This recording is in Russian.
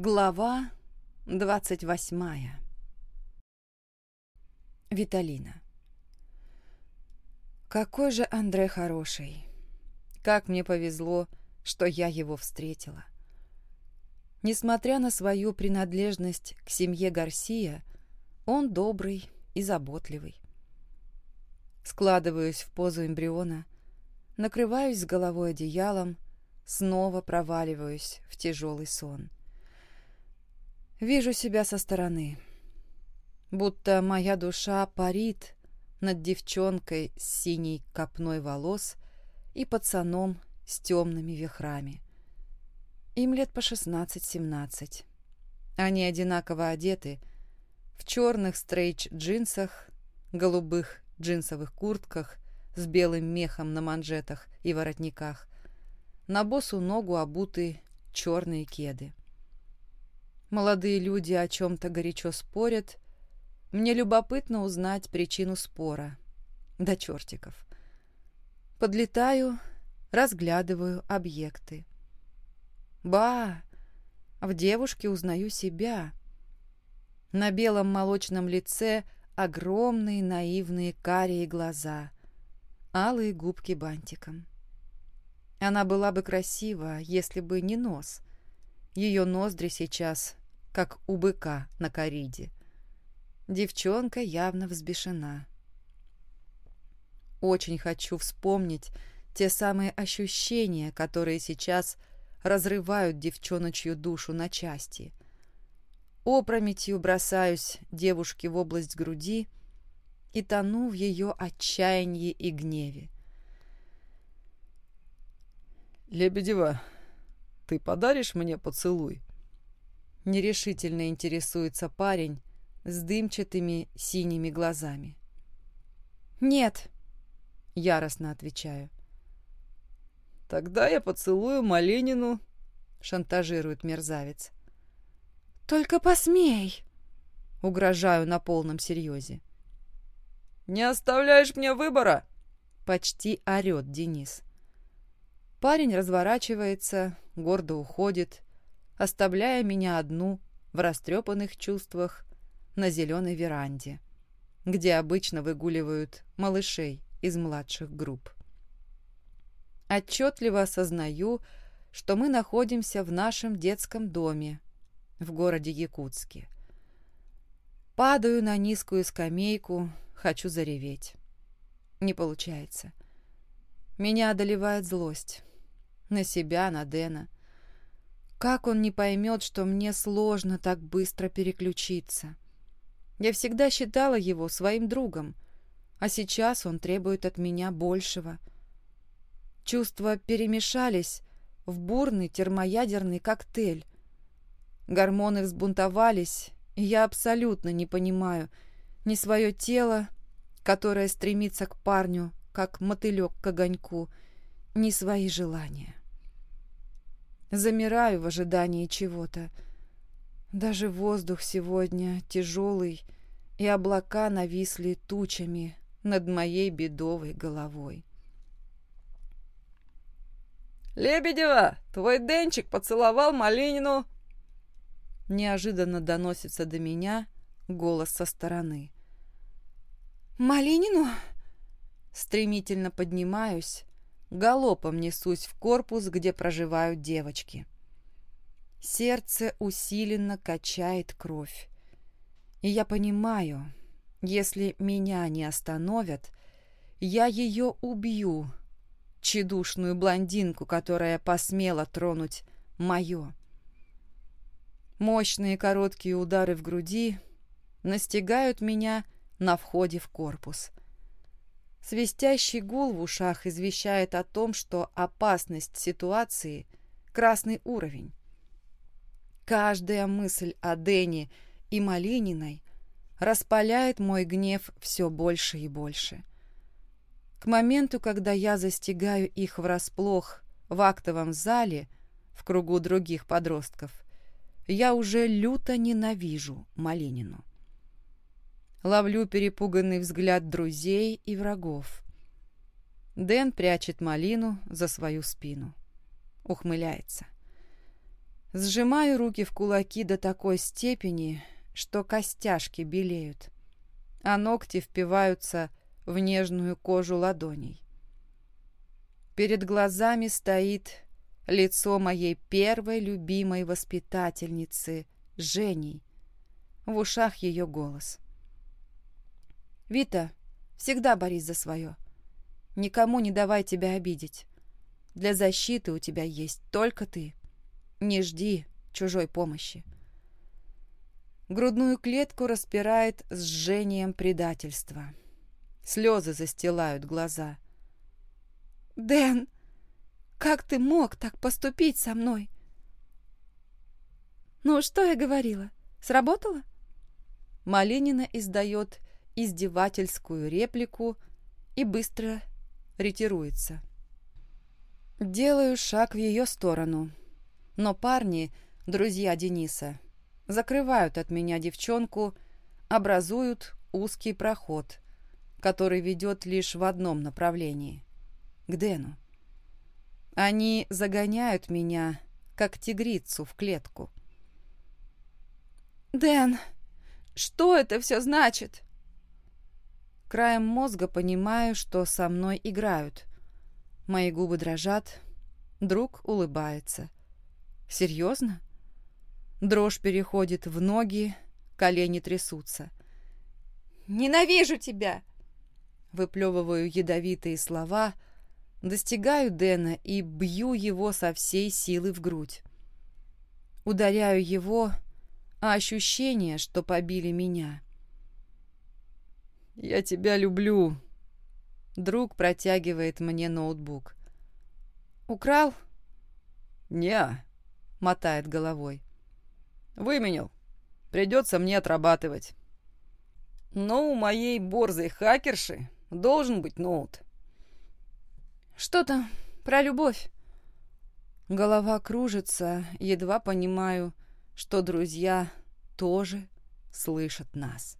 Глава двадцать восьмая Виталина Какой же Андре хороший. Как мне повезло, что я его встретила. Несмотря на свою принадлежность к семье Гарсия, он добрый и заботливый. Складываюсь в позу эмбриона, накрываюсь с головой одеялом, снова проваливаюсь в тяжелый сон. Вижу себя со стороны, будто моя душа парит над девчонкой с синей копной волос и пацаном с темными вихрами. Им лет по шестнадцать-семнадцать. Они одинаково одеты, в черных стрейч-джинсах, голубых джинсовых куртках с белым мехом на манжетах и воротниках, на босу ногу обуты черные кеды. Молодые люди о чем-то горячо спорят. Мне любопытно узнать причину спора. До чертиков. Подлетаю, разглядываю объекты. Ба! В девушке узнаю себя. На белом молочном лице огромные наивные карие глаза, алые губки бантиком. Она была бы красива, если бы не нос. Ее ноздри сейчас как у быка на кориде. Девчонка явно взбешена. Очень хочу вспомнить те самые ощущения, которые сейчас разрывают девчоночью душу на части. Опрометью бросаюсь девушке в область груди и тону в ее отчаянии и гневе. «Лебедева, ты подаришь мне поцелуй?» Нерешительно интересуется парень с дымчатыми синими глазами. «Нет», — яростно отвечаю. «Тогда я поцелую Малинину», — шантажирует мерзавец. «Только посмей!» — угрожаю на полном серьезе. «Не оставляешь мне выбора!» — почти орет Денис. Парень разворачивается, гордо уходит, оставляя меня одну в растрепанных чувствах на зеленой веранде, где обычно выгуливают малышей из младших групп. Отчетливо осознаю, что мы находимся в нашем детском доме в городе Якутске. Падаю на низкую скамейку, хочу зареветь. Не получается. Меня одолевает злость. На себя, на Дэна. Как он не поймет, что мне сложно так быстро переключиться? Я всегда считала его своим другом, а сейчас он требует от меня большего. Чувства перемешались в бурный термоядерный коктейль. Гормоны взбунтовались, и я абсолютно не понимаю ни свое тело, которое стремится к парню, как мотылек к огоньку, ни свои желания. Замираю в ожидании чего-то. Даже воздух сегодня тяжелый, и облака нависли тучами над моей бедовой головой. «Лебедева, твой Денчик поцеловал Малинину!» Неожиданно доносится до меня голос со стороны. «Малинину?» Стремительно поднимаюсь, галопом несусь в корпус, где проживают девочки. Сердце усиленно качает кровь. И я понимаю, если меня не остановят, я ее убью, чедушную блондинку, которая посмела тронуть мое. Мощные короткие удары в груди настигают меня на входе в корпус. Свистящий гул в ушах извещает о том, что опасность ситуации – красный уровень. Каждая мысль о Дэне и Малининой распаляет мой гнев все больше и больше. К моменту, когда я застигаю их врасплох в актовом зале в кругу других подростков, я уже люто ненавижу Малинину. Ловлю перепуганный взгляд друзей и врагов. Дэн прячет малину за свою спину. Ухмыляется. Сжимаю руки в кулаки до такой степени, что костяшки белеют, а ногти впиваются в нежную кожу ладоней. Перед глазами стоит лицо моей первой любимой воспитательницы, Женей. В ушах ее голос. «Вита, всегда борись за свое. Никому не давай тебя обидеть. Для защиты у тебя есть только ты. Не жди чужой помощи». Грудную клетку распирает с жжением предательства. Слезы застилают глаза. «Дэн, как ты мог так поступить со мной?» «Ну, что я говорила? Сработало?» Малинина издает издевательскую реплику и быстро ретируется. Делаю шаг в ее сторону, но парни, друзья Дениса, закрывают от меня девчонку, образуют узкий проход, который ведет лишь в одном направлении — к Дэну. Они загоняют меня, как тигрицу, в клетку. «Дэн, что это все значит?» Краем мозга понимаю, что со мной играют. Мои губы дрожат, друг улыбается. «Серьезно?» Дрожь переходит в ноги, колени трясутся. «Ненавижу тебя!» Выплевываю ядовитые слова, достигаю Дэна и бью его со всей силы в грудь. Ударяю его, а ощущение, что побили меня. «Я тебя люблю!» Друг протягивает мне ноутбук. «Украл?» «Не», — мотает головой. Выменил. Придется мне отрабатывать. Но у моей борзой хакерши должен быть ноут. Что там про любовь? Голова кружится, едва понимаю, что друзья тоже слышат нас.